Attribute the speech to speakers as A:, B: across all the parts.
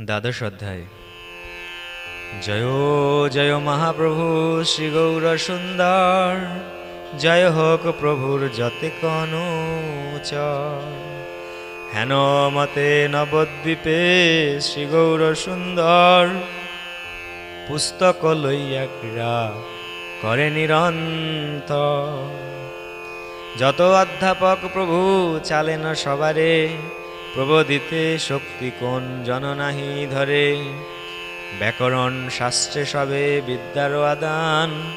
A: দ্বাদশ অধ্যায়। জয় জয় মহাপ্রভু শ্রী গৌর সুন্দর, জয় হোক প্রভুর যতে কনুচর হেন মতে নবদ্বীপে শ্রী গৌর সুন্দর, পুস্তক লইয়া ক্রীড়া করে নিরন্তর। যত অধ্যাপক প্রভু চালেন সবারে প্রবোধিতে শক্তি কোন জন নাহি ধরে? ব্যাকরণ শাস্ত্রে সবে বিদ্যার আদান।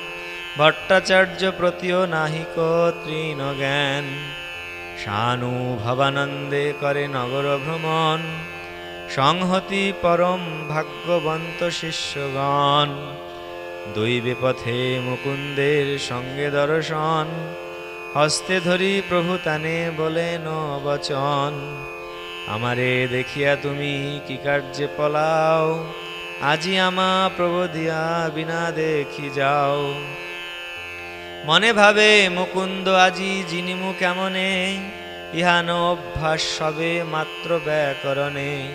A: ভট্টাচার্য প্রতিও নাহিক তৃণ জ্ঞান। শানু ভবানন্দে করে নগর ভ্রমণ। সংহতি পরম ভাগ্যবন্ত শিষ্যগণ। দৈবে পথে মুকুন্দের সঙ্গে দর্শন। হস্তে ধরি প্রভু তানে বলেন বচন আমারে দেখিয়া তুমি কি কার্যে পলাও? আজি আমা প্রভু দিয়া বিনা দেখি যাও। মনে ভাবে, মুকুন্দ আজি জিনিমু কেমনে? ইহান অভ্যাস সবে মাত্র ব্যাকরণে।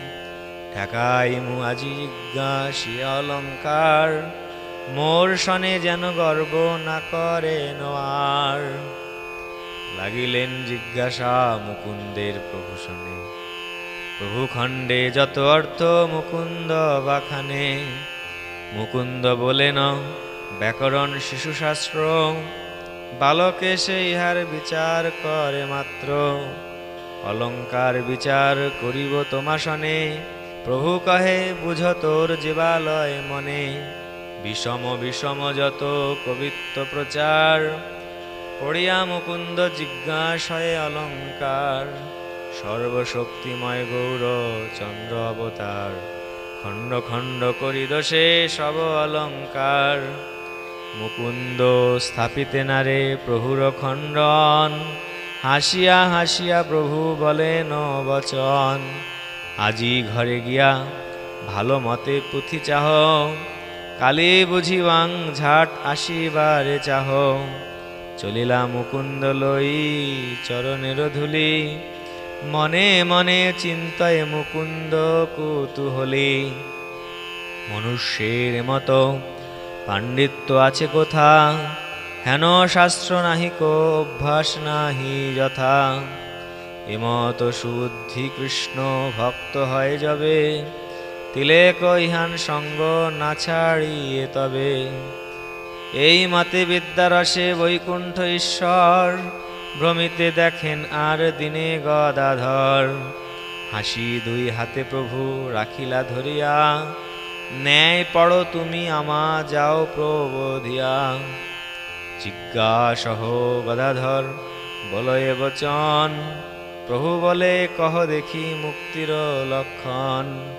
A: ঠেকাইমু আজি জিজ্ঞাসী অলঙ্কার। মোর সনে যেন গর্ব না করে নোয়ার। লাগিলেন জিজ্ঞাসা মুকুন্দের প্রভু শনে প্রভু খণ্ডে যত অর্থ মুকুন্দ বাখানে, মুকুন্দ বলেন ব্যাকরণ শিশুশাস্ত্র, বালকে সে ইহার বিচার করে মাত্র। অলঙ্কার বিচার করিব তোমা শনে প্রভু কহে, বুঝ তোর জীবালয় মনে। বিষম বিষম যত কবিত্ব প্রচার, পড়িয়া মুকুন্দ জিজ্ঞাসয়ে অলঙ্কার। সর্বশক্তিময় গৌর চন্দ্র অবতার, খণ্ড খণ্ড করি দোষে সব অলঙ্কার। মুকুন্দ স্থাপিতে নারে প্রভুর খণ্ডন, হাসিয়া হাসিয়া প্রভু বলেন বচন, আজি ঘরে গিয়া ভালো মতে পুঁথি চাহ। কালে বুঝিবাং ঝাট আসিবারে চাহ। চলিলা মুকুন্দ লই চরণের ধুলি মনে মনে চিন্তায় মুকুন্দ কুতুহলি। মনুষ্যের মতো পাণ্ডিত্য আছে কোথা? হেন শাস্ত্র নাহি, কো অভ্যাস নাহি যথা। এমত শুদ্ধি কৃষ্ণ ভক্ত হয় যাবে। তিলেক ইহান সঙ্গ না ছাড়িয়ে তবে। এই মতে বিদ্যারসে বৈকুণ্ঠ ঈশ্বর ভ্রমিতে দেখেন আর দিনে গদাধর। হাসি দুই হাতে প্রভু রাখিলা ধরিয়া, ন্যায় পড়ো তুমি আমা, যাও প্রবোধিয়া। জিজ্ঞাসহ গদাধর, বলয়ে বচন। প্রভু বলে, কহ দেখি মুক্তির লক্ষণ।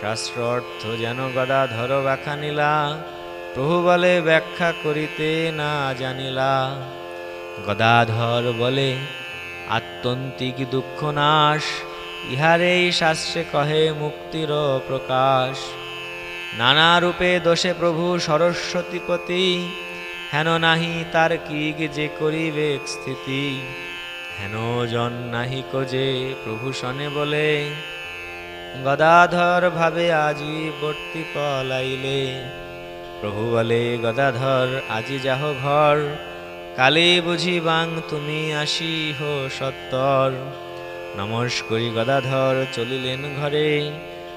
A: শাস্ত্র অর্থ যেন গদাধর ব্যাখ্যা নিলা। প্রভু বলে, ব্যাখ্যা করিতে না জানিলা। গদাধর বলে, আত্যন্তিক দুঃখ নাশ, ইহারেই শাস্ত্রে কহে মুক্তির প্রকাশ। নানা রূপে দোষে প্রভু সরস্বতীপতি, হেন নাহি তার কি যে করিবে স্থিতি। হেন জন নাহি যে প্রভু শনে বলে, গদাধর ভাবে আজি বর্তি পলাইলে। প্রভু বলে, গদাধর, আজি যাহ ঘর কালে বুঝি বাং তুমি আসি হো সত্তর। নমস্করি গদাধর চলিলেন ঘরে,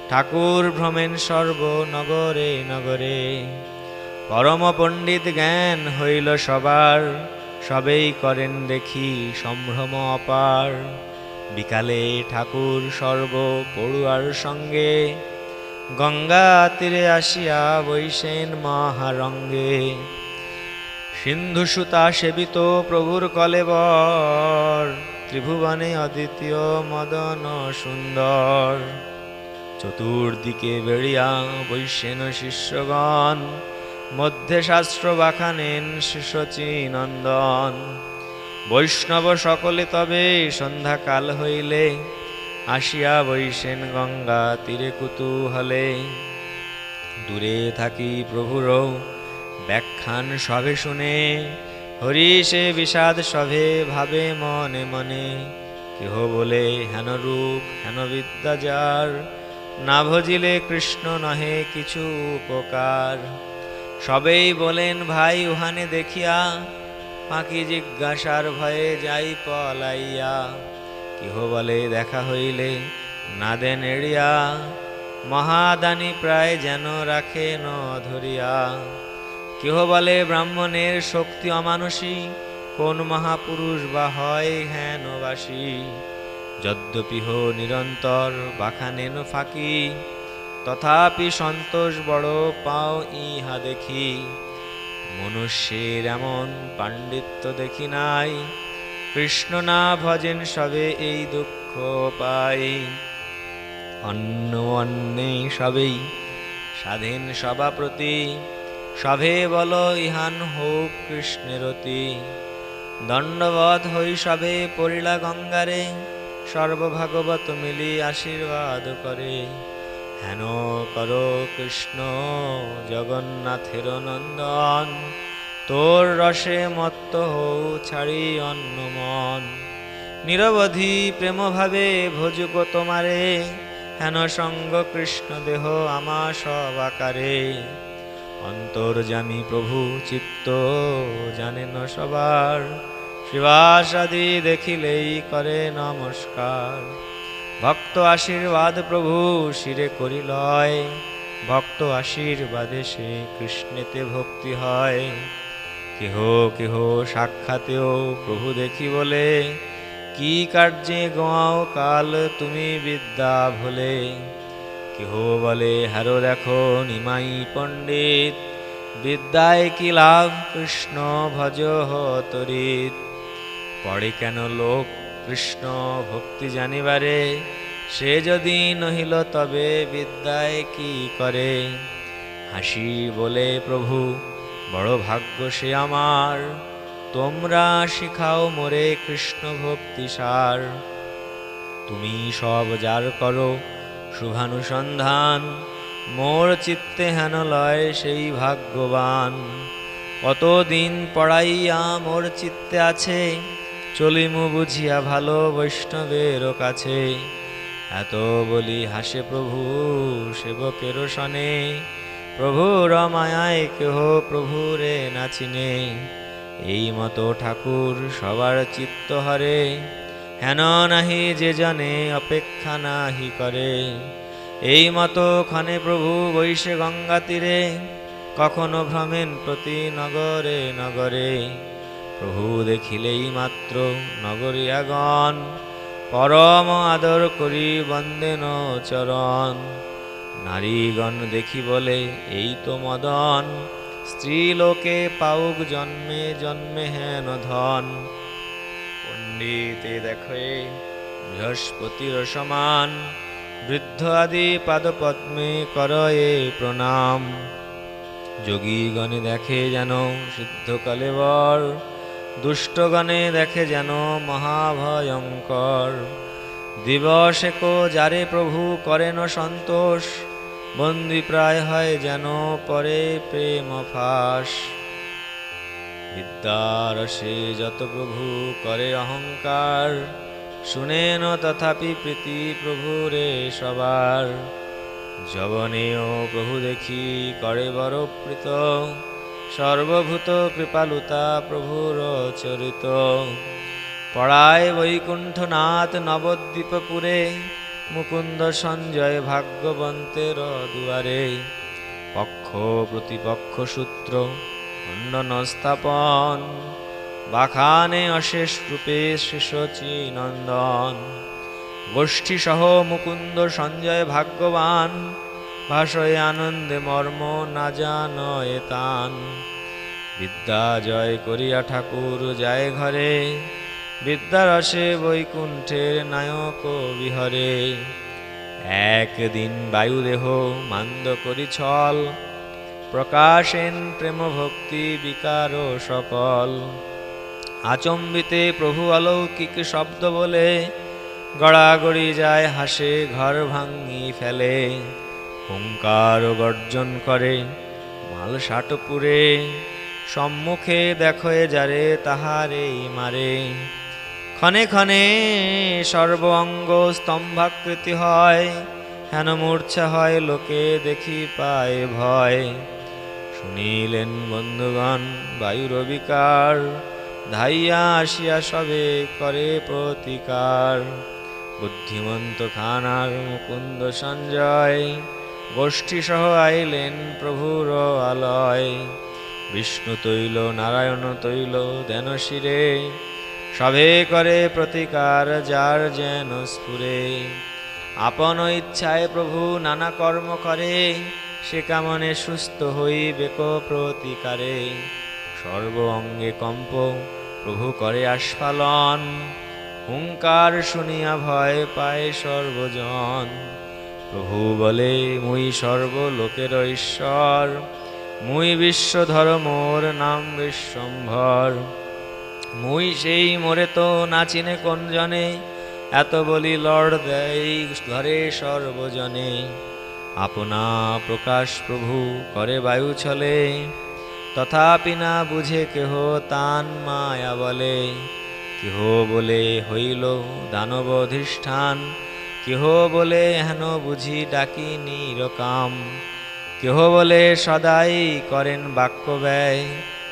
A: ঠাকুর ভ্রমেন সর্ব নগরে নগরে। পরম পণ্ডিত জ্ঞান হইল সবার, সবেই করেন দেখি সম্ভ্রম অপার। বিকালে ঠাকুর সর্ব পড়ুয়ার সঙ্গে, গঙ্গা তীরে আসিয়া বৈশেন মহারঙ্গে। সিন্ধুসুতা সেবিত প্রভুর কলেবর ত্রিভুবনে অদ্বিতীয় মদন সুন্দর। চতুর্দিকে বেড়িয়া বৈশেন শিষ্যগণ, মধ্যে শাস্ত্র বাখানেন শিশচী নন্দন। বৈষ্ণব সকলে তবে সন্ধ্যাকাল হইলে আসিয়া বৈশেন গঙ্গা তীরে কুতূহলে। দূরে থাকি প্রভুর ব্যাখ্যান সবে শুনে, হরি সে বিষাদ সভে ভাবে মনে মনে। কেহ বলে, হেন রূপ, হেন বিদ্যা যার, না ভজিলে কৃষ্ণ নহে কিছু উপকার। সবেই বলেন, ভাই, উহানে দেখিয়া পাখি জিজ্ঞাসার ভয়ে যাই পলাইয়া। কেহ বলে, দেখা হইলে না দেন এড়িয়া, মহাদানি প্রায় যেন রাখে ন ধরিয়া। কেহ বলে ব্রাহ্মণের শক্তি অমানুষী কোন মহাপুরুষ বা হয় হেনবাসী যদ্যপিহ নিরন্তর বাখানেন ফাঁকি। তথাপি সন্তোষ বড় পাও ইহা দেখি। মনুষ্যের এমন পাণ্ডিত্য দেখি নাই। কৃষ্ণ না ভজেন সবে এই দুঃখ পাই। অন্য অন্নে সবেই স্বাধীন সভাপ্রতি। সভে বল ইহান হোক কৃষ্ণেরতি। দণ্ডবধ হই সবে পড়িলা গঙ্গারে, সর্বভাগবত মিলি আশীর্বাদ করে। হেন কর কৃষ্ণ জগন্নাথের নন্দন, তোর রসে মত্ত হৌ ছাড়ি অন্য মন। নিরবধি প্রেমভাবে ভজুক তোমারে, হেন সঙ্গ কৃষ্ণ দেহ আমা সব আকারে। অন্তর্জামী প্রভু চিত্ত, জানেন সবার। শিবাস আদি দেখিলেই করে নমস্কার। ভক্ত আশীর্বাদ প্রভু শিরে করি লয় ভক্ত আশীর্বাদে সে কৃষ্ণেতে ভক্তি হয়। কেহ কেহ সাক্ষাতেও প্রভু দেখি বলে, কি কার্যে গোয়াও কাল তুমি বিদ্যা ভোলে? কেহ বলে, হারো দেখো নিমাই পণ্ডিত, বিদ্যায় কি লাভ? কৃষ্ণ ভজ তরিত পড়ে কেন লোক কৃষ্ণ ভক্তি জানিবারে? সে যদি নহিল তবে বিদ্যায় কি করে? হাসি বলে, প্রভু, বড় ভাগ্য সে আমার। তোমরা শিখাও মোরে কৃষ্ণ ভক্তি সার। তুমি সব যার করো শুভানুসন্ধান। মোর চিত্তে হেন লয় সেই ভাগ্যবান। কতদিন পড়াইয়া মোর চিত্তে আছে, চলিমু বুঝিয়া ভালো বৈষ্ণবের কাছে। এত বলি হাসে প্রভু সেবকের সনে, প্রভুর মায়ায় কেহ প্রভুরে নাচিনে এই মতো ঠাকুর সবার চিত্ত হরে হেন নাহি যে জানে, অপেক্ষা নাহি করে। এই মতো ক্ষণে প্রভু বৈশে গঙ্গা তীরে কখনো ভ্রমেন প্রতি নগরে নগরে। প্রভু দেখিলেই মাত্র নগরিয়াগণ, পরম আদর করি বন্দেন চরণ। নারীগণ দেখি বলে, এই তো মদন স্ত্রী লোকে পাউক জন্মে জন্মে হেন ধন। পণ্ডিতে দেখে বৃহস্পতির সমান। বৃদ্ধ আদি পাদপদ্মে করয়ে প্রণাম। যোগীগণে দেখে যেন সিদ্ধ কালেবর দুষ্টগণে দেখে যেন মহাভয়ঙ্কর। দিবসে যারে প্রভু করেন সন্তোষ, বন্দি প্রায় হয় যেন পরে প্রেম ফাঁস। বিদ্যারসে যত প্রভু করে অহংকার শুনেন তথাপি প্রীতি প্রভুরে সবার। জবনেও প্রভু দেখি করে বড় প্রীত সর্বভূত কৃপালুতা প্রভুর চরিত। পড়ায় বৈকুণ্ঠনাথ নবদ্বীপপুরে, মুকুন্দ সঞ্জয় ভাগ্যবন্তের দুয়ারে। পক্ষ প্রতিপক্ষ সূত্র খণ্ডন স্থাপন বাখানে অশেষ রূপে শিশচী নন্দন। গোষ্ঠী সহ মুকুন্দ সঞ্জয় ভাগ্যবান। ভাষয়ে আনন্দে মর্ম না জানয়ে তান। বিদ্যা জয় করিয়া ঠাকুর যায় ঘরে। বিদ্যারসে বৈকুণ্ঠের নায়ক বিহরে। একদিন বায়ুদেহ মান্দ করি ছল প্রকাশেন প্রেম ভক্তি বিকার সকল। আচম্বিতে প্রভু অলৌকিক শব্দ বলে, গড়াগড়ি যায় হাসে, ঘর ভাঙি ফেলে। হুঙ্কার গর্জন করে মাল ষাটপুরে, সম্মুখে দেখো যারে তাহারেই মারে। ক্ষণে ক্ষণে সর্ব অঙ্গ স্তম্ভাকৃতি হয়, হেন মূর্ছা হয়, লোকে দেখি পায় ভয়। শুনিলেন বন্ধুগণ বায়ুর বিকার ধাইয়া আসিয়া সবে করে প্রতিকার। বুদ্ধিমন্ত খানার মুকুন্দ সঞ্জয় গোষ্ঠী সহ আইলেন প্রভুর আলয়। বিষ্ণু তৈল, নারায়ণ তৈল, দেন শিরে, সবে করে প্রতিকার যার যেন স্ফুরে। আপন ইচ্ছায় প্রভু নানা কর্ম করে সে কামনে সুস্থ হইবে কো প্রতিকারে। সর্ব অঙ্গে কম্প, প্রভু করে আস্ফালন। হুঙ্কার শুনিয়া ভয় পায় সর্বজন। প্রভু বলে, মুই সর্ব লোকের ঈশ্বর মুই বিশ্ব ধর্মর নাম বিশ্বম্ভর। মুই সেই মোরে তো নাচিনে কোন জনে এত বলি লড় দেয় ধরে সর্বজনে। আপনা প্রকাশ প্রভু, করে বায়ু ছলে তথাপি না বুঝে কেহ তান মায়া বলে। কেহ বলে হইল দানব অধিষ্ঠান। কেহ বলে হেন বুঝি ডাকি নিরকাম। কেহ বলে সদাই করেন বাক্য ব্যয়।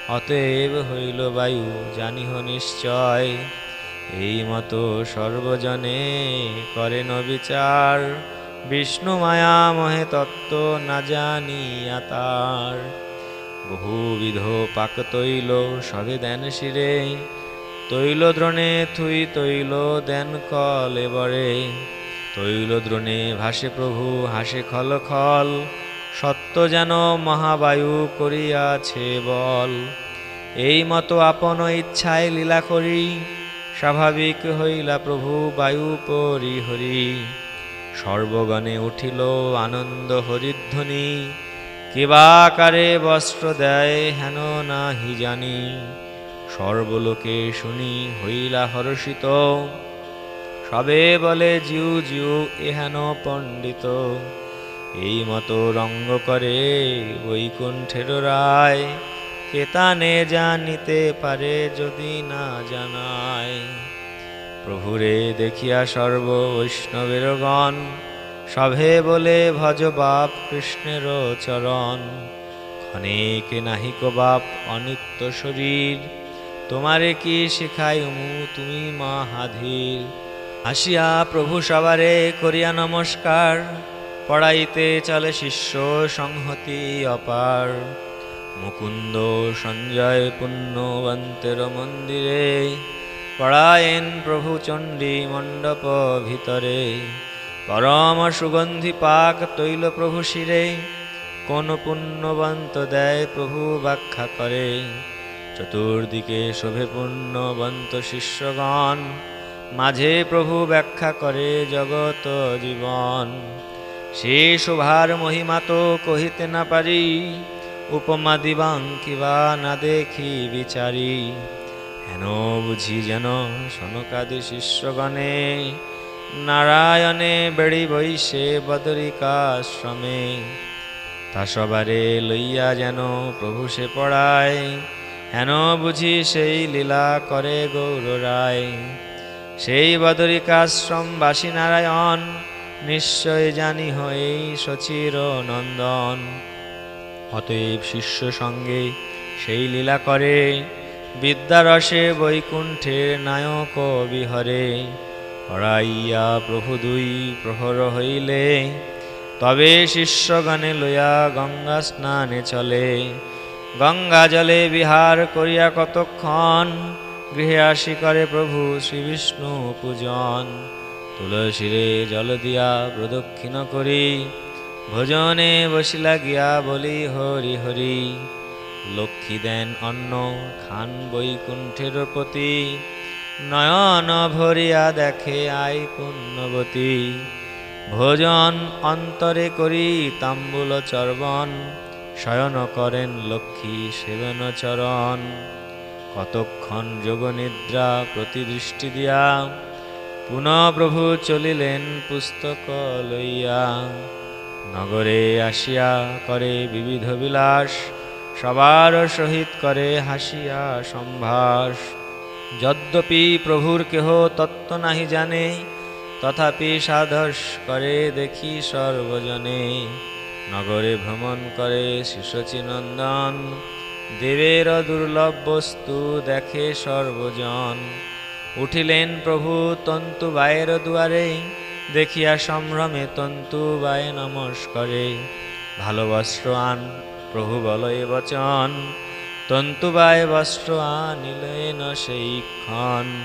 A: অতএব হইল বায়ু, জানিহ নিশ্চয়। এই মতো সর্বজনে করেন বিচার বিষ্ণু মায়া মহে তত্ত্ব না জানিয়া তার বহুবিধ পাক তৈল, সবে দেন শিরে। তৈল দ্রোণে থুই, তৈল দেন কলে বরে তৈল দ্রোণে ভাসে প্রভু, হাসে খল খল। সত্য যেন মহাবায়ু করিয়াছে বল। এই মতো আপন ইচ্ছায় লীলা করি, স্বাভাবিক হইলা প্রভু বায়ু পরিহরি। সর্বগণে উঠিল আনন্দ হরিধ্বনি কেবাকারে বস্ত্র দেয় হেন নাহি জানি। সর্বলোকে শুনি হইলা হর্ষিত, সবে বলে জিউ জিউ এহেন পণ্ডিত। এই মতো রঙ্গ করে বৈকুণ্ঠের রায় কেতানে জানিতে পারে যদি না জানায়। প্রভুরে দেখিয়া সর্ব বৈষ্ণবের গণ, সভে বলে ভজ বাপ কৃষ্ণের চরণ। ক্ষণিক নাহিক বাপ, অনিত্য শরীর, তোমারে কি শিখাই উমু তুমি মহাধীর। আসিয়া প্রভু সবারে করিয়া নমস্কার, পড়াইতে চলে শিষ্য সংহতি অপার। মুকুন্দ সঞ্জয় পুণ্যবন্তের মন্দিরে পড়ায়েন প্রভু চণ্ডী মণ্ডপ ভিতরে। পরম সুগন্ধি পাক তৈল প্রভু শিরে, কোন পুণ্যবন্ত দেয় প্রভু ব্যাখ্যা করে। চতুর্দিকে শোভে পুণ্যবন্ত শিষ্যগণ, মাঝে প্রভু ব্যাখ্যা করে জগত জীবন। সে শোভার মহিমা তো কহিতে না পারি, উপমা দিবাং কিবা না দেখি বিচারি। হেন বুঝি যেন সনকাদি শিষ্যগণে। নারায়ণে বেড়ি বৈশে বদরিকাশ্রমে। তা সবারে লইয়া যেন প্রভু সে পড়ায়, হেন বুঝি সেই লীলা করে গৌর রায়। সেই বদরিকাশ্রম বাসী নারায়ণ, নিশ্চয় জানি হয়ে সচির নন্দন। অতএব শিষ্য সঙ্গে সেই লীলা করে। বিদ্যারসে বৈকুণ্ঠের নায়ক বিহরে হরাইয়া প্রভু দুই প্রহর হইলে। তবে শিষ্যগণে লইয়া গঙ্গা স্নানে চলে। গঙ্গা জলে বিহার করিয়া কতক্ষণ, গৃহে আসি করে প্রভু শ্রীবিষ্ণু পূজন। তুলসীরে জল দিয়া প্রদক্ষিণ করি, ভোজনে বসিলা গিয়া বলি হরি হরি। লক্ষ্মী দেন অন্ন, খান বৈকুণ্ঠের প্রতি। নয়ন ভরিয়া দেখে আই পুণ্যবতী। ভোজন অন্তরে করি তাম্বুল চর্বণ। শয়ন করেন লক্ষ্মী সেবন চরণ। কতক্ষণ যোগনিদ্রা প্রতিদৃষ্টি দিয়া। পুনঃ প্রভু চলিলেন পুস্তক লইয়া। নগরে আসিয়া করে বিবিধ বিলাস। সবার সহিত করে হাসিয়া সম্ভাস যদ্যপি প্রভুর কেহ তত্ত্ব নাহি জানে, তথাপি সাধস করে দেখি সর্বজনে। নগরে ভ্রমণ করে শিশুচিনন্দন দেবের দুর্লভ বস্তু দেখে সর্বজন। উঠিলেন প্রভু তন্তু বায়ের দুয়ারে, দেখিয়া সম্ভ্রমে তন্তু বায়ে নমস্করে। ভালো বস্ত্র আন প্রভু বলয়ে বচন, তন্তুবায় বস্ত্র আনিলেন সেই ক্ষণ।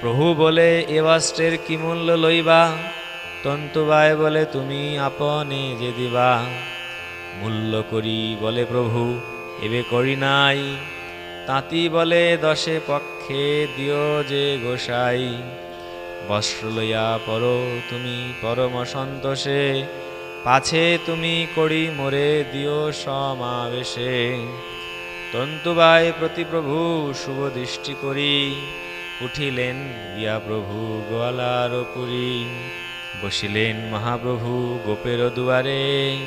A: প্রভু বলে, এ বস্ত্রের কি মূল্য লইবা? তন্তুবায় বলে, তুমি আপনে যে দিবা। মূল্য করি বলে প্রভু, এবে করি নাই। তাঁতি বলে, দশে পক্ষে দিও যে গোসাই। বস্ত্র লইয়া পর তুমি পরম সন্তোষে। পাছে তুমি করি মোরে দিও সমাবেশে। তন্তুবায় প্রতি প্রভু শুভ দৃষ্টি করি, উঠিলেন গিয়া প্রভু গোয়ালার পুরী বসিলেন মহাপ্রভু গোপের দুয়ারে,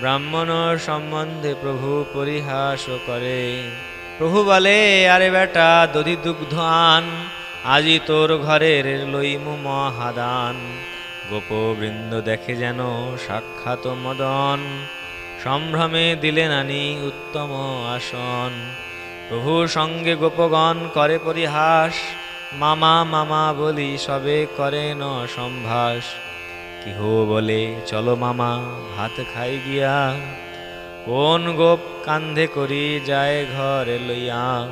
A: ব্রাহ্মণ সম্বন্ধে প্রভু পরিহাস করে। প্রভু বলে, আরে বেটা দধি দুগ্ধ আন, আজি তোর ঘরের লইমু মহাদান। গোপবৃন্দ দেখে যেন সাক্ষাৎ মদন। সম্ভ্রমে দিলেন আনি উত্তম আসন। প্রভু সঙ্গে গোপগণ করে পরিহাস। মামা মামা বলি সবে করে ন সম্ভাস। কেহ বলে, চলো মামা, ভাত খাই গিয়া। কোন গোপ কান্ধে করি যায় ঘরে লইয়া।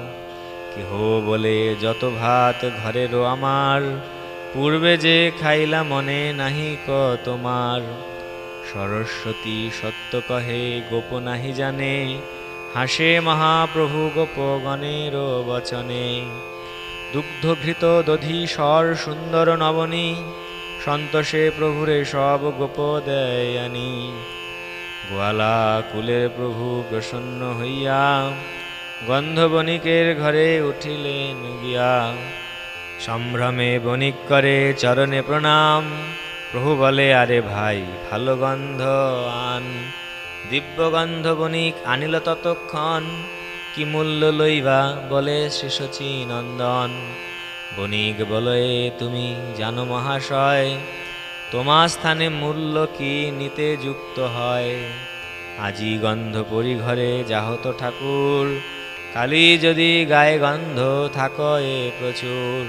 A: কেহ বলে, যত ভাত ঘরেরও আমার। পূর্বে যে খাইলা মনে নাহি ক তোমার। সরস্বতী সত্য কহে, গোপ নাহি জানে। হাসে মহাপ্রভু গোপগণের বচনে। দুগ্ধভৃত দধি স্বর সুন্দর নবনী। সন্তোষে প্রভুরে সব গোপ দেয় আনি গোয়ালা কুলের প্রভু প্রসন্ন হইয়া গন্ধ বণিকের ঘরে উঠিলেন গিয়া। সম্ভ্রমে বণিক করে চরণে প্রণাম। প্রভু বলে, আরে ভাই, ভালো গন্ধ আন। দিব্যগন্ধ বণিক আনিল ততক্ষণ। কি মূল্য লইবা? বলে শ্রীশচী নন্দন। বণিক বলে, তুমি জানো মহাশয়, তোমার স্থানে মূল্য কি নিতে যুক্ত হয়? আজি গন্ধ পরিঘরে যাহত ঠাকুর কালি যদি গায়ে গন্ধ থাক এ প্রচুর,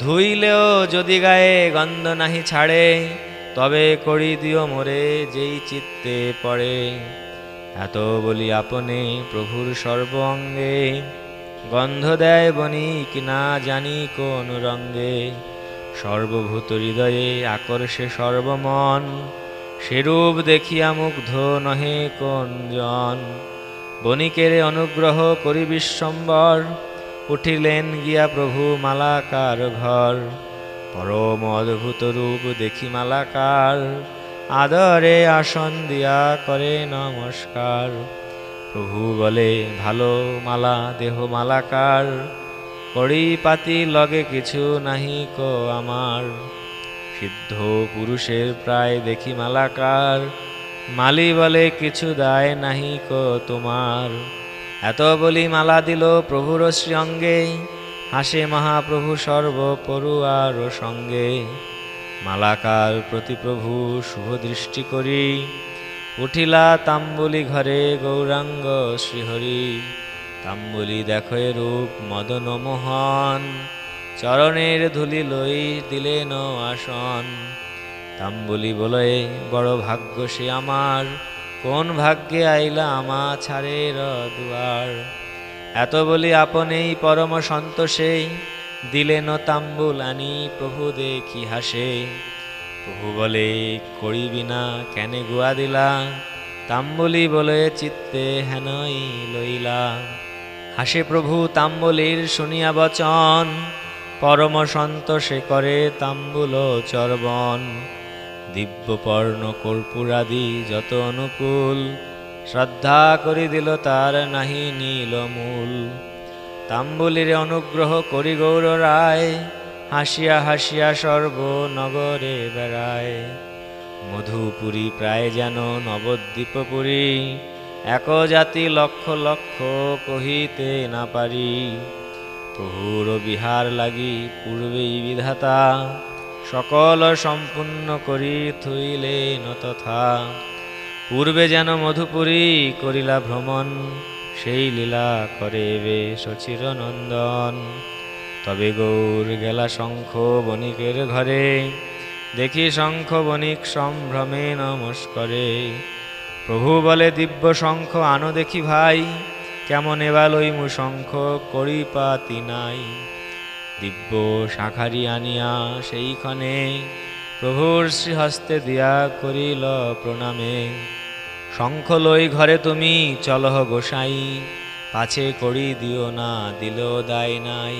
A: ধুইলেও যদি গায়ে গন্ধ নাহি ছাড়ে, তবে করি দিও মোরে যেই চিত্তে পড়ে। এত বলি আপনে প্রভুর সর্ব অঙ্গে গন্ধ দেয় বণিক না জানি কোন রঙ্গে। সর্বভূত হৃদয়ে আকর্ষে সর্বমন, সেরূপ দেখিয়া মুগ্ধ নহে কোন জন বণিকের অনুগ্রহ করি বিশ্বম্বর, উঠিলেন গিয়া প্রভু মালাকার ঘর। পরম অদ্ভুত রূপ দেখি মালাকার, আদরে আসন দিয়া করে নমস্কার। প্রভু বলে, ভালো মালা, দেহ মালাকার কড়ি পাতি লগে কিছু নাহি কো আমার। সিদ্ধ পুরুষের প্রায় দেখি মালাকার মালি বলে কিছু দায় নাহি কো তোমার। এত বলি মালা দিল প্রভুর শ্রীঅঙ্গে হাসে মহাপ্রভু সর্ব পড়ুয়ার সঙ্গে। মালাকার প্রতি প্রভু শুভ দৃষ্টি করি, উঠিলা তাম্বুলি ঘরে গৌরাঙ্গ শ্রীহরি। তাম্বুলি দেখো রূপ মদন মোহন, চরণের ধুলি লই দিলেন আসন। তাম্বুলি বলয়ে বড় ভাগ্য সে আমার। কোন ভাগ্যে আইলা আমা ছাড়ের দুয়ার? এত বলি আপনেই পরম সন্তোষে দিলেন তাম্বুল আনি প্রভু দেখি হাসে। প্রভু বলে, করিবি না, কেনে গুয়া দিলা? তাম্বুলি বলে, চিত্তে হেনই লইলা। হাসে প্রভু তাম্বুলির শুনিয়া বচন, পরম সন্তোষে করে তাম্বুল চর্বণ। দিব্যপর্ণ কর্পূরাদি যত অনুকূল, শ্রদ্ধা করি দিল তার নাহি নীল মূল। তাম্বুলির অনুগ্রহ করি গৌর রায়, হাসিয়া হাসিয়া সর্ব নগরে বেড়ায়। মধুপুরী প্রায় যেন নবদ্বীপপুরী এক জাতি লক্ষ লক্ষ কহিতে না পারি। প্রভুর বিহার লাগি পূর্বেই বিধাতা সকল সম্পূর্ণ করি থইলেন তথা। পূর্বে যেন মধুপুরী করিলা ভ্রমণ, সেই লীলা করে বে সচির নন্দন। তবে গৌর গেলা শঙ্খ বণিকের ঘরে, দেখি শঙ্খ বণিক সম্ভ্রমে নমস্করে। প্রভু বলে, দিব্য শঙ্খ আনো দেখি ভাই, কেমন এবার মু শঙ্খ করি পাতি নাই। দিব্য শাখারি আনিয়া সেইখানে প্রভুর শ্রীহস্তে দিয়া করিল প্রণামে। শঙ্খ লই ঘরে তুমি চলহ গোসাই, পাছে করি দিও না দিল দায় নাই।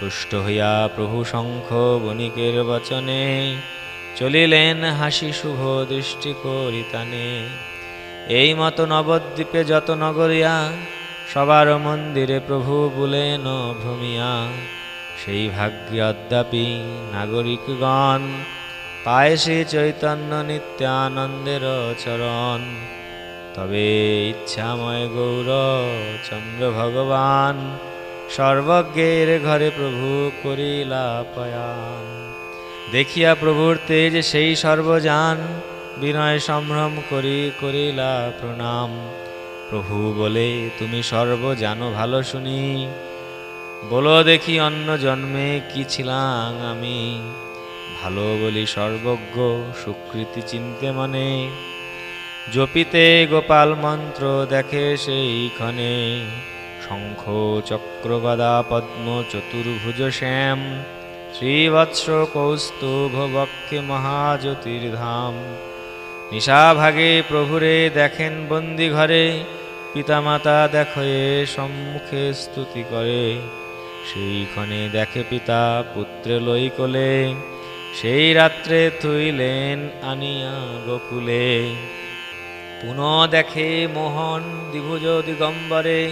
A: তুষ্ট হইয়া প্রভু শঙ্খ বণিকের বচনে চলিলেন হাসি শুভ দৃষ্টি করিতানে। এই মতো নবদ্বীপে যত নগরিয়া, সবার মন্দিরে প্রভু বুলেন ভ্রমিয়া সেই ভাগ্যে অদ্যাপি নাগরিকগণ, পায় সে চৈতন্য নিত্যানন্দের চরণ। তবে ইচ্ছাময় গৌর চন্দ্র ভগবান, সর্বজ্ঞের ঘরে প্রভু করিলা পয়ান। দেখিয়া প্রভুর তেজ সেই সর্বজান, বিনয় সম্ভ্রম করি করিলা প্রণাম। প্রভু বলে, তুমি সর্ব জানো ভালো শুনি বলো দেখি অন্য জন্মে কি ছিলাম আমি। ভালো বলি সর্বজ্ঞ, সুকৃতি চিনতে মনে। জপিতে গোপাল মন্ত্র দেখে সেইখানে শঙ্খ চক্রগদা পদ্ম, চতুর্ভুজ, শ্যাম। শ্রীবৎস কৌস্তুভ, বক্ষে মহাজ্যোতির্ধাম। নিশাভাগে প্রভুরে দেখেন বন্দি ঘরে পিতামাতা দেখয়ে সম্মুখে স্তুতি করে। সেইখানে দেখে পিতা পুত্রে লই কোলে। সেই রাত্রে থুইলেন আনিয়া গোকুলে। পুনঃ দেখে মোহন দ্বিভুজ দিগম্বরে,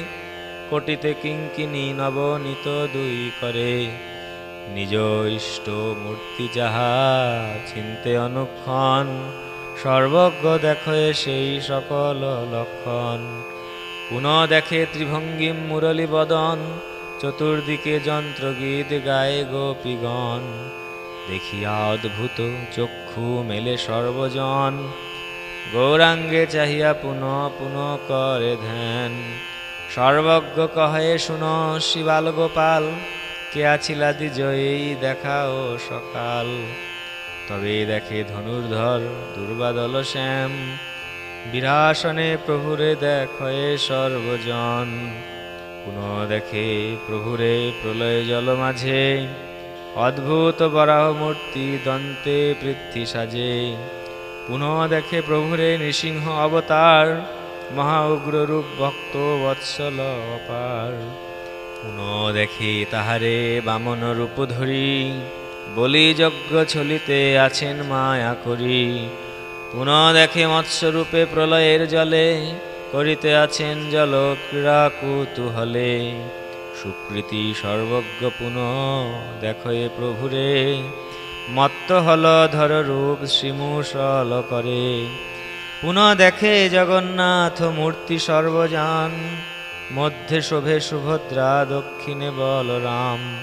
A: কোটিতে কিঙ্কিনী নবনীত দুই করে। নিজ ইষ্ট মূর্তি যাহা চিনতে অনুক্ষণ, সর্বজ্ঞ দেখে সেই সকল লক্ষণ। পুনঃ দেখে ত্রিভঙ্গিম মুরলী বদন চতুর্দিকে যন্ত্রগীত গায়ে গোপীগণ। দেখিয়া অদ্ভুত চক্ষু মেলে সর্বজন। গৌরাঙ্গে চাহিয়া পুনঃ পুনঃ করে ধ্যান। সর্বজ্ঞ কহে, শুন শিবাল গোপাল, কে আছিলাদি জয়ী দেখাও সকাল। তবে দেখে ধনুর্ধর দুর্বাদল শ্যাম। বিরাসনে প্রভুরে দেখে সর্বজন। পুনঃ দেখে প্রভুরে প্রলয় জল মাঝে, অদ্ভুত বরাহ মূর্তি দন্তে পৃথ্বী সাজে। পুনঃ দেখে প্রভুরে নৃসিংহ অবতার, মহা উগ্র রূপ ভক্ত বৎসল অপার। পুনঃ দেখে তাহারে বামন রূপ ধরি, বলি যজ্ঞ ছলিতে আছেন মায়া করি। পুনঃ দেখে মৎস্যরূপে প্রলয়ের জলে করিতে আছেন জল ক্রীড়া কুতুহলে সুকৃতি সর্বজ্ঞ পুনঃ দেখয়ে প্রভুরে। মত্ত হল ধর রূপ শ্রীমূষল করে। পুনঃ দেখে জগন্নাথ মূর্তি সর্বজান। মধ্যে শোভে সুভদ্রা, দক্ষিণে বলরাম।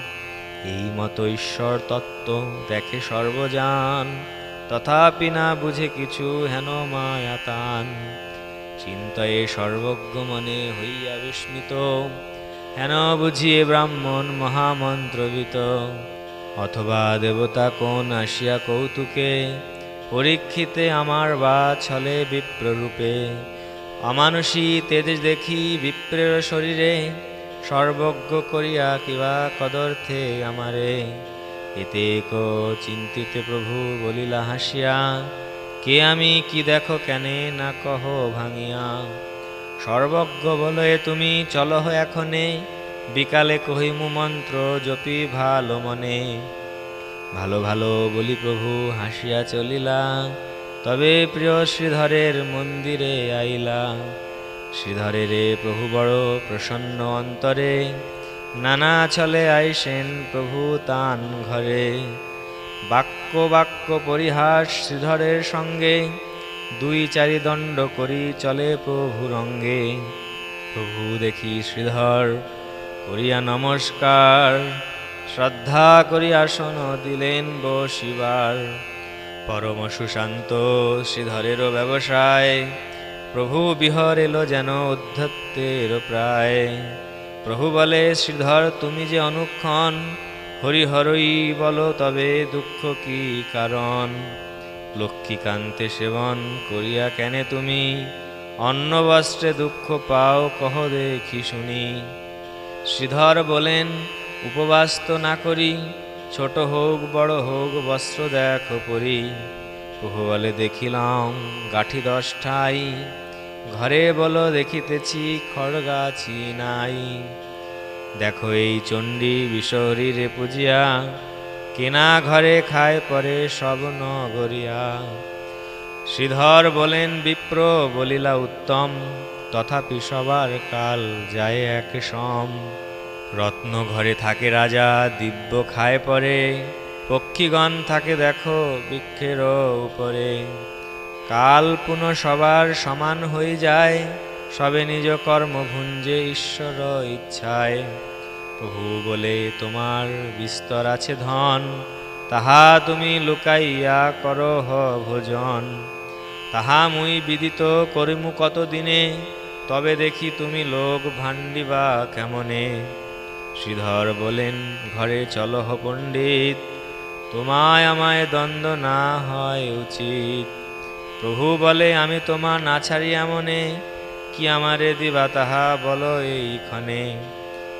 A: এই মতো ঈশ্বর তত্ত্ব দেখে সর্বজান। তথাপি না বুঝে কিছু হেন মায়াতান চিন্তায় সর্বজ্ঞ মনে হইয়া বিস্মিত। হেন বুঝিয়ে ব্রাহ্মণ মহামন্ত্রবিত। অথবা দেবতা কোন আসিয়া কৌতুকে? পরীক্ষিতে আমার বা ছলে বিপ্ররূপে। অমানুষী তেজ দেখি বিপ্রের শরীরে। সর্বজ্ঞ করিয়া কিবা কদর্থে আমারে। এতে ক চিন্তিতে প্রভু বলিলা হাসিয়া কে আমি কি দেখো কেনে না কহ ভাঙিয়া? সর্বজ্ঞ বলয়ে তুমি চলহ এখনে। বিকালে কহিমু মন্ত্র জপি ভালো মনে। ভালো ভালো বলি প্রভু, হাসিয়া চলিলা। তবে প্রিয় শ্রীধরের মন্দিরে আইলা। শ্রীধরের প্রভু বড় প্রসন্ন অন্তরে। নানা ছলে আইসেন প্রভু তান ঘরে। বাক্য বাক্য বাক্য পরিহাস শ্রীধরের সঙ্গে, দুই চারি দণ্ড করি চলে প্রভু রঙ্গে। প্রভু দেখি শ্রীধর করিয়া নমস্কার, শ্রদ্ধা করি আসন দিলেন বসিবার। পরম সুশান্ত শ্রীধরেরও ব্যবসায়, প্রভু বিহর এলো যেন উদ্ধত্তের প্রায়। প্রভু বলে, শ্রীধর, তুমি যে অনুক্ষণ হরিহরই বলো, তবে দুঃখ কি কারণ? লক্ষ্মীকান্তে সেবন করিয়া কেনে তুমি? অন্ন বস্ত্রে দুঃখ পাও, কহ দেখি শুনি। শ্রীধর বলেন, উপবাস তো না করি, ছোট হোক, বড় হোক, বস্ত্র দেখো পরি। প্রভু বলে দেখিলাম, গাঠি দশটাই ঘরে বলো, দেখিতেছি খড়গাছি নাই। দেখো এই চণ্ডী বিশহরীরে পুজিয়া, কেনা ঘরে খায় পরে সব নগরিয়া। শ্রীধর বলেন, বিপ্র, বলিলা উত্তম, তথাপি সবার কাল যায় এক সম। রত্ন ঘরে থাকে রাজা, দিব্য খায় পরে। পক্ষীগণ থাকে দেখো বৃক্ষের উপরে। কাল পুনঃ সবার সমান হয়ে যায় সবে নিজ কর্ম ভুঞ্জে ঈশ্বর ইচ্ছায়। প্রভু বলে, তোমার বিস্তর আছে ধন, তাহা তুমি লুকাইয়া করহ ভোজন। তাহা মুই বিদিত করিমু কত দিনে তবে দেখি তুমি লোক ভান্ডিবা কেমনে? শ্রীধর বলেন, ঘরে চলহ পণ্ডিত, তোমায় আমায় দ্বন্দ্ব না হয় উচিত। প্রভু বলে, আমি তোমার না ছাড়ি মনে কি আমারে দিবা তাহা? বলো এইখানে।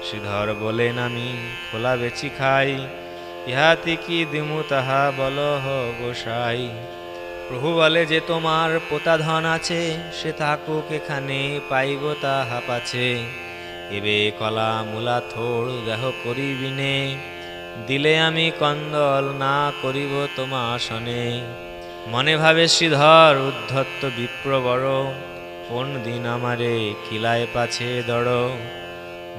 A: শ্রীধর বলেন, আমি খোলা বেচি খাই। ইহাতে কি দিমু তাহা? বল গোসাই। প্রভু বলে, যে তোমার পোতা ধন আছে, সে থাকুক এখানে, পাইব তাহা পাছে। এবে কলা মূলা থোড় দেহ করিবিনে দিলে আমি কন্দল না করিব তোমা আসনে মনে ভাবে শ্রীধর উদ্ধত্ত বিপ্র বড় কোন দিন আমারে কিলায় পাছে দড়?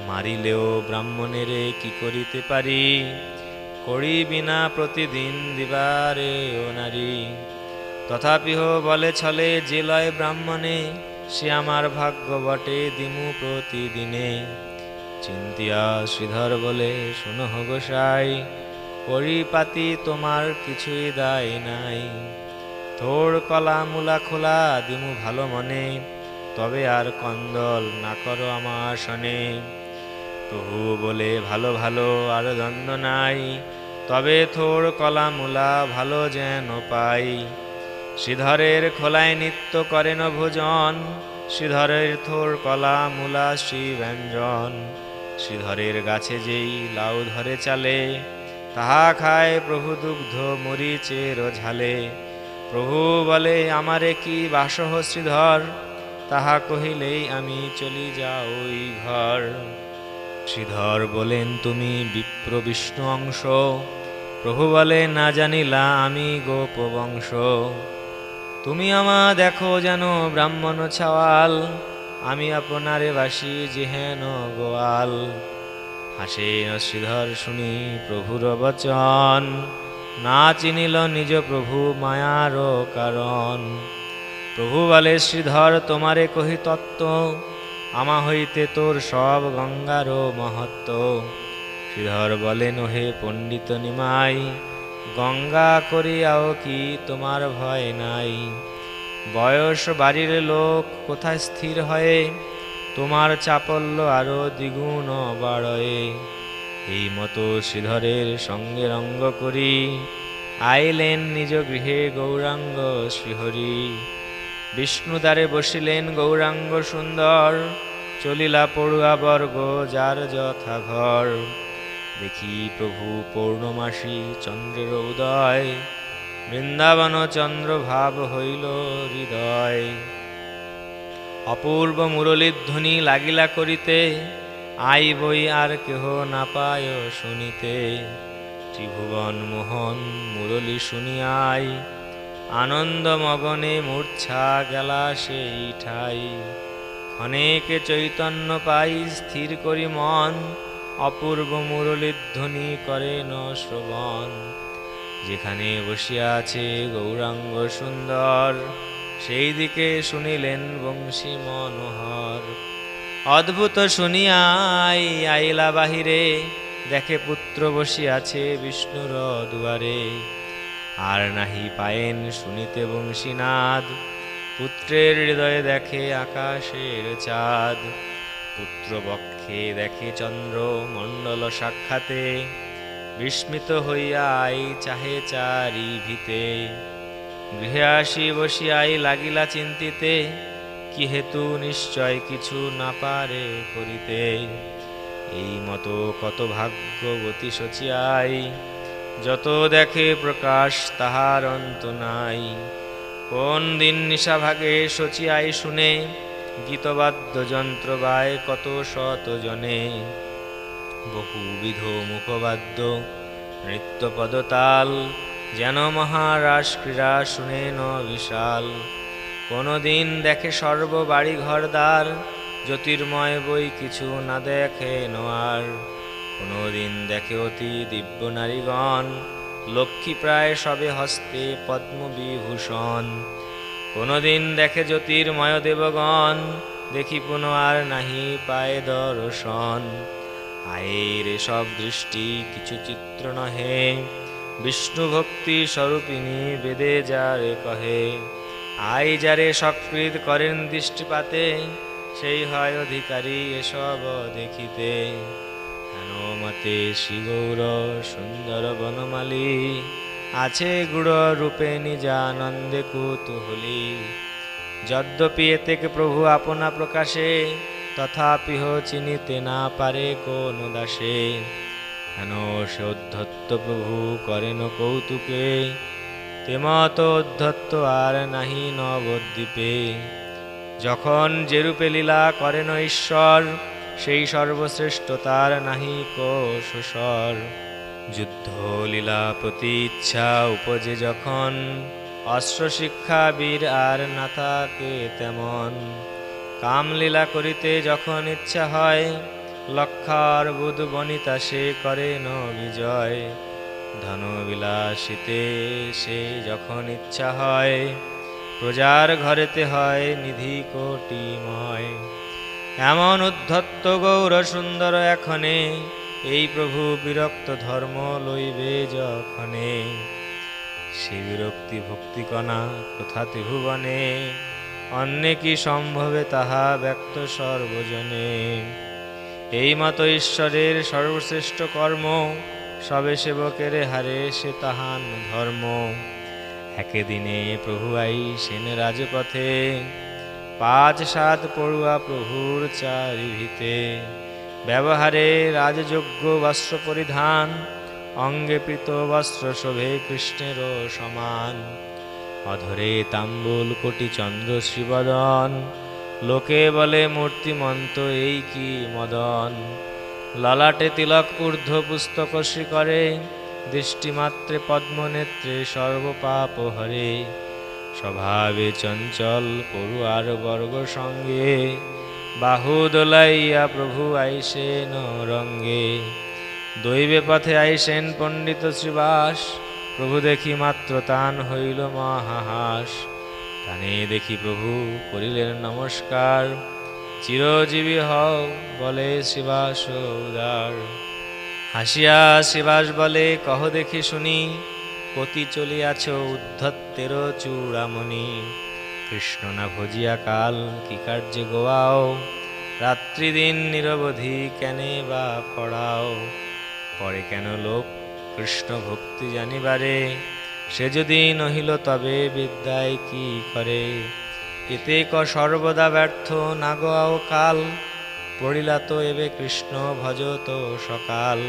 A: মারিলেও ব্রাহ্মণেরে কি করিতে পারি? করি বিনা প্রতিদিন দিবারে ও নারী। তথাপিহ বলে ছলে লয় ব্রাহ্মণে, সে আমার ভাগ্য বটে দিমু প্রতিদিনে। চিন্তিয়া শ্রীধর বলে, শুনো গোসাই পরিপাতি তোমার কিছুই দায় নাই। থোড় কলা মূলা খোলা দিমু ভালো মনে। তবে আর কন্দল না করো আমার শনে প্রভু বলে ভালো ভালো আর দ্বন্দ্ব নাই। তবে থোড় কলা মূলা ভালো যেন পাই। শ্রীধরের খোলায় নিত্য করেন ভোজন। শ্রীধরের থোড় কলা মূলা শ্রী ব্যঞ্জন শ্রীধরের গাছে যেই লাউ ধরে চালে, তাহা খায় প্রভু দুগ্ধ মরিচের ঝালে। প্রভু বলে, আমারে কি বাসহ শ্রীধর? তাহা কহিলেই আমি চলি যাই ঘর। শ্রীধর বলেন, তুমি বিপ্র বিষ্ণু অংশ। প্রভু বলে, না জানিলা আমি গোপ বংশ। তুমি আমা দেখো যেন ব্রাহ্মণ ছাওয়াল। আমি আপনারে বাসি যেহেন গোয়াল। হাসে শ্রীধর শুনি প্রভুর বচন। না চিনিল নিজ প্রভু মায়ার কারণ। প্রভু বলে, শ্রীধর, তোমারে কহি তত্ত্ব। আমা হইতে তোর সব গঙ্গারও মহত্ব। শ্রীধর বলেন হে পণ্ডিত নিমাই, গঙ্গা করিয়াও কি তোমার ভয় নাই? বয়স বাড়ির লোক কোথায় স্থির হয়ে? তোমার চাপল্য আরও দ্বিগুণ বাড়য়ে। এই মতো শ্রীধরের সঙ্গে রঙ্গ করি। আইলেন নিজ গৃহে গৌরাঙ্গ শ্রীহরি। বিষ্ণুদ্বারে বসিলেন গৌরাঙ্গ সুন্দর, চলিলা পড়ুয়া বর্গ যার যথা ঘর। দেখি প্রভু পৌর্ণমাসী চন্দ্রের উদয়, বৃন্দাবন চন্দ্র ভাব হইল হৃদয়। অপূর্ব মুরলীধ্বনি লাগিলা করিতে, আই বই আর কেহ না পায় শুনিতে। ত্রিভুবন মোহন মুরলী শুনিয়াই আনন্দ মগনে মূর্ছা গেলা সেই ঠাই ক্ষণেকে চৈতন্য পাই স্থির করি মন, অপূর্ব মুরলীধ্বনি করে ন শ্রবণ যেখানে বসিয়া আছে গৌরাঙ্গ সুন্দর সেই দিকে শুনিলেন বংশী মনোহর। অদ্ভুত শুনিয়াই আইলা বাহিরে, দেখে পুত্র বসিয়াছে বিষ্ণুর দুয়ারে। আর নাহি পায়েন শুনিতে বংশীনাদ। পুত্রের হৃদয়ে দেখে আকাশের চাঁদ। পুত্র বক্ষে দেখে চন্দ্র মণ্ডল সাক্ষাতে। বিস্মিত হইয়া আই চাহে চারি ভিতে গৃহে আসি বসিয়াই লাগিলা চিন্তিতে। কি হেতু নিশ্চয় কিছু না পারে করিতে। এই মতো কত ভাগ্যবতী সচিয়াই যত দেখে প্রকাশ, তাহার অন্ত নাই। কোন দিন নিশাভাগে সচিয়াই শুনে, গীতবাদ্য যন্ত্র বায় কত শত জনে। বহুবিধ মুখবাদ্য নৃত্য পদতাল যেন মহারাস ক্রীড়া শুনে ন বিশাল। কোনদিন দেখে সর্ব বাড়ি ঘরদার জ্যোতির্ময় বই কিছু না দেখে নোয়ার। কোনদিন দেখে অতি দিব্য নারীগণ, লক্ষ্মী প্রায় সবে হস্তে পদ্মবিভূষণ। কোনদিন দেখে জ্যোতির্ময় দেবগণ, দেখি পুনঃ আর নাহি পায় দর্শন। আয়ের সব দৃষ্টি কিছু চিত্র নহে, বিষ্ণু ভক্তি স্বরূপিণী বেদে যারে কহে। আই যারে সকৃত করেন দৃষ্টিপাতে, সেই হয় অধিকারী এসব দেখিতে। হেন মতে শ্রীগৌর সুন্দর বনমালী আছে গুড় রূপে নিজানন্দে কুতুহলী। যদ্যপি এতেকে প্রভু আপনা প্রকাশে তথাপিহ চিনিতে না পারে কোন দাসে। হেন সে উদ্ধত্ত প্রভু করেন কৌতুকে, তেমত অধ্যত্ত আর নাহি নবদ্বীপে। যখন যেরূপে লীলা করেন ঈশ্বর সেই সর্বশ্রেষ্ঠ তার নাহি কোশর যুদ্ধ লীলা প্রতি ইচ্ছা, উপজে যখন অস্ত্র শিক্ষা বীর আর না থাকে তেমন। কামলীলা করিতে যখন ইচ্ছা হয়, লক্ষার বুধ বনিতা সে করে ন বিজয়। ধনবিলাসিতে সে যখন ইচ্ছা হয়, প্রজার ঘরেতে হয় নিধি কোটিময়। এমন উদ্ধত্ত গৌর সুন্দর এখনে, এই প্রভু বিরক্ত ধর্ম লইবে যখনে। সে বিরক্তি ভক্তিকণা কোথা ত্রিভুবনে অন্যে কি সম্ভবে তাহা ব্যক্ত সর্বজনে? এই মতো ঈশ্বরের সর্বশ্রেষ্ঠ কর্ম, সবে সেবকের হারে সে তাহান ধর্ম। একে দিনে প্রভু আই সেন রাজপথে পাঁচ সাত পড়ুয়া প্রভুর চারিভিতে। ব্যবহারে রাজযোগ্য বস্ত্র পরিধান, অঙ্গে প্রীত বস্ত্র শোভে কৃষ্ণেরও সমান। অধরে তাম্বুল কোটি চন্দ্র শ্রীবদন লোকে বলে মূর্তিমন্ত এই কি মদন? ললাটে তিলক ঊর্ধ্ব পুস্তক শ্রী করে দৃষ্টিমাত্রে পদ্মনেত্রে সর্বপাপ হরে। স্বভাবে চঞ্চল পড়ুয়ার বর্গ সঙ্গে। বাহু দোলাইয়া প্রভু আইসেন রঙ্গে। দৈবে পথে আইসেন পণ্ডিত শ্রীবাস। প্রভু দেখি মাত্র তান হইল মহাহাস। তানে দেখি প্রভু করিলেন নমস্কার। চিরজীবী হও, বলে শিবাস উদার। হাসিয়া শিবাস বলে, কহ দেখি শুনি। পতি চলিয়াছ উদ্ধত্তের চূড়ামণি। কৃষ্ণ না ভজিয়া কাল, কি কার্যে গোয়াও? রাত্রিদিন নিরবধি কেনে বা পড়াও পরে কেন লোক কৃষ্ণ ভক্তি জানিবারে? সে যদি নহিল তবে বিদ্যায় কি করে? এতে ক সর্বদা ব্যর্থ, না গোয়াও কাল? পড়িলা তো এবে কৃষ্ণ ভজত সকাল।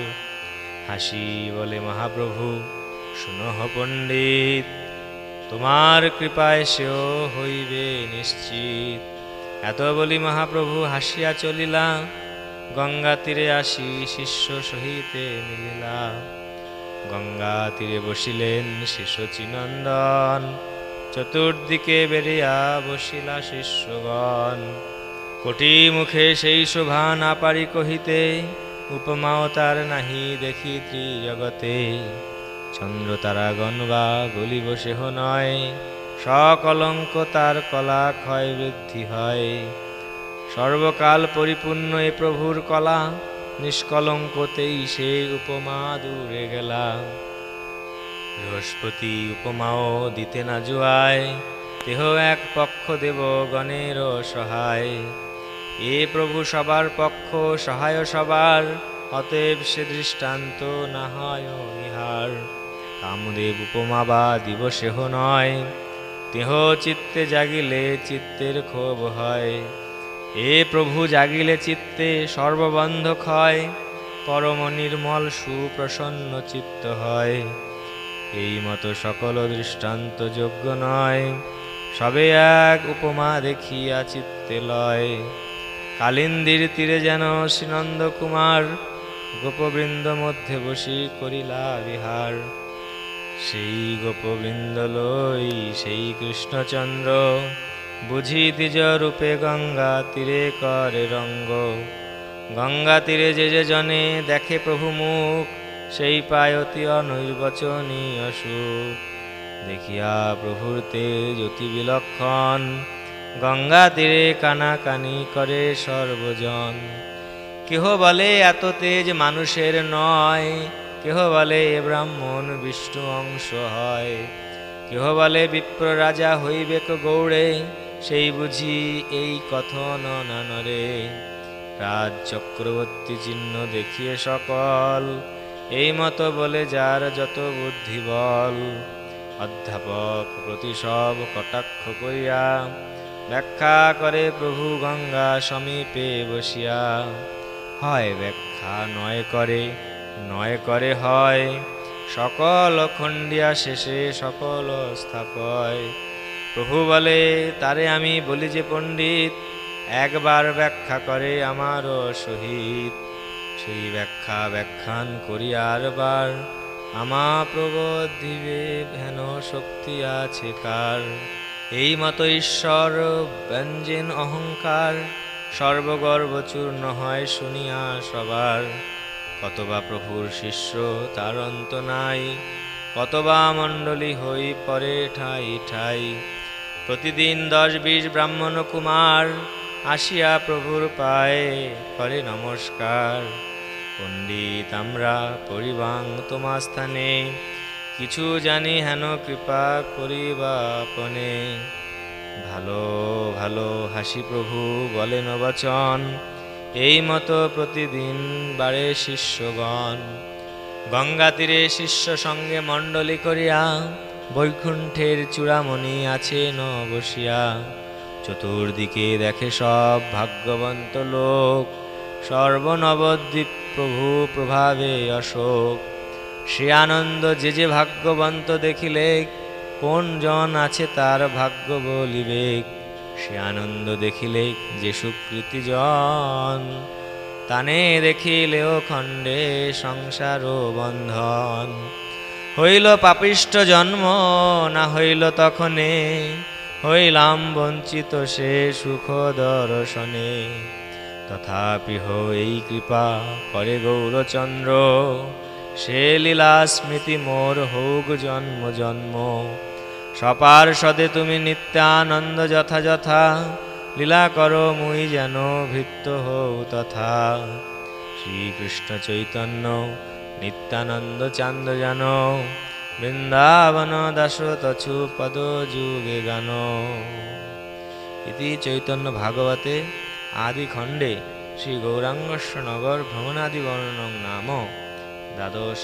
A: হাসি বলে মহাপ্রভু শুনহ পণ্ডিত, তোমার কৃপায় সেও হইবে নিশ্চিত। এত বলি মহাপ্রভু হাসিয়া চলিলা গঙ্গা তীরে আসি শিষ্য সহিতে মিলিলা গঙ্গা তীরে বসিলেন শিশচিনন্দন চতুর্দিকে বেরিয়া বসিলা শিষ্যগণ। কোটি মুখে সেই শোভা না পারি কহিতে, উপমাও তার নাহি দেখি ত্রিজগতে। চন্দ্র তারাগণ বা গলিব সেহ নয়, সকলঙ্ক তার কলা ক্ষয় বৃদ্ধি হয়। সর্বকাল পরিপূর্ণ এ প্রভুর কলা, নিষ্কলঙ্কতেই সে উপমা দূরে গেলা। বৃহস্পতি উপমাও দিতে না জুয়ায় দেহ এক পক্ষ দেব গণের সহায়। এ প্রভু সবার পক্ষ, সহায় সবার, অতএব সে দৃষ্টান্ত না হয় ইহার কামদেব উপমা বা দিবসেহ নয়। দেহ চিত্তে জাগিলে চিত্তের ক্ষোভ হয়। এ প্রভু, জাগিলে চিত্তে সর্ববন্ধ ক্ষয় পরম নির্মল, সুপ্রসন্ন চিত্ত হয়। এই মতো সকল দৃষ্টান্ত যোগ্য নয়। সবে এক উপমা দেখিয়া চিত্তে লয়। কালিন্দির তীরে যেন শ্রীনন্দ কুমার গোপবৃন্দ মধ্যে বসি করিলা বিহার। সেই গোপবৃন্দ লই, সেই কৃষ্ণচন্দ্র, বুঝি দ্বিজ রূপে গঙ্গা তীরে করে রঙ্গ। গঙ্গা তীরে যে যে জনে দেখে প্রভু মুখ, সেই পায় অতি অনৈর্বচনীয় সুখ। দেখিয়া প্রভুর তেজ অতি বিলক্ষণ, গঙ্গা তীরে কানাকানি করে সর্বজন। কেহ বলে এত তেজ মানুষের নয় কেহ বলে এ ব্রাহ্মণ বিষ্ণু অংশ হয়? কেহ বলে বিপ্র রাজা হইবেক গৌড়ে? সেই বুঝি এই কথন নানরে। রাজ চক্রবর্তী চিহ্ন দেখিয়ে সকল। এই মতো বলে যার যত বুদ্ধি বল। অধ্যাপক প্রতি সব কটাক্ষ করিয়া ব্যাখ্যা করে প্রভু গঙ্গা সমীপে বসিয়া। হয় ব্যাখ্যা নয় করে। নয় করে হয়। সকল খণ্ডিয়া শেষে সকল স্থাপয়। প্রভু বলে, তারে আমি বলি যে পণ্ডিত, একবার ব্যাখ্যা করে আমারও সহিত। সেই ব্যাখ্যা ব্যাখ্যান করি আর বার। আমা প্রবোধ দিবে হেন শক্তি আছে কার? এই মতো ঈশ্বর ব্যঞ্জন অহংকার সর্বগর্ব চূর্ণ হয় শুনিয়া সবার। কতবা প্রভুর শিষ্য তার অন্ত নাই, কতবা মণ্ডলী হই পরে ঠাই ঠাই। প্রতিদিন দশ বিশ ব্রাহ্মণ কুমার আসিয়া প্রভুর পায়ে করে নমস্কার। পণ্ডিত, আমরা পরিবাং তোমা স্থানে, কিছু জানি হেন কৃপা করিবা আপনে। ভালো ভালো হাসি প্রভু বলেন বচন এই মতো প্রতিদিন বাড়ে শিষ্যগণ। গঙ্গা তীরে শিষ্য সঙ্গে মণ্ডলী করিয়া বৈকুণ্ঠের চূড়ামণি আছে ন বসিয়া চতুর্দিকে দেখে সব ভাগ্যবন্ত লোক সর্বনবদ্বীপ প্রভু প্রভাবে অশোক। সে আনন্দ যে যে ভাগ্যবন্ত দেখিলে কোন জন আছে তার ভাগ্য বলিবেক? সে আনন্দ দেখিলে যে সুকৃতি জন তানে দেখিলেও খণ্ডে সংসার ও বন্ধন। হইল পাপিষ্ট জন্ম, না হইল তখনে। হইলাম বঞ্চিত সে সুখ দর্শনে। তথাপি এই কৃপা, করে গৌরচন্দ্র। সে লীলা স্মৃতি মোর হোক জন্ম জন্ম। সপার সদে তুমি নিত্যানন্দ যথা যথা লীলা করো মুই যেন ভিত্ত হও তথা। শ্রীকৃষ্ণ চৈতন্য, নিত্যানন্দ চান্দ যেন বৃন্দাবন দাস তছু পদ যুগে গান। ইতি চৈতন্য ভাগবতে আদি খণ্ডে শ্রী গৌরাঙ্গস্য নগর ভ্রমণাদি বর্ণন নাম দ্বাদশ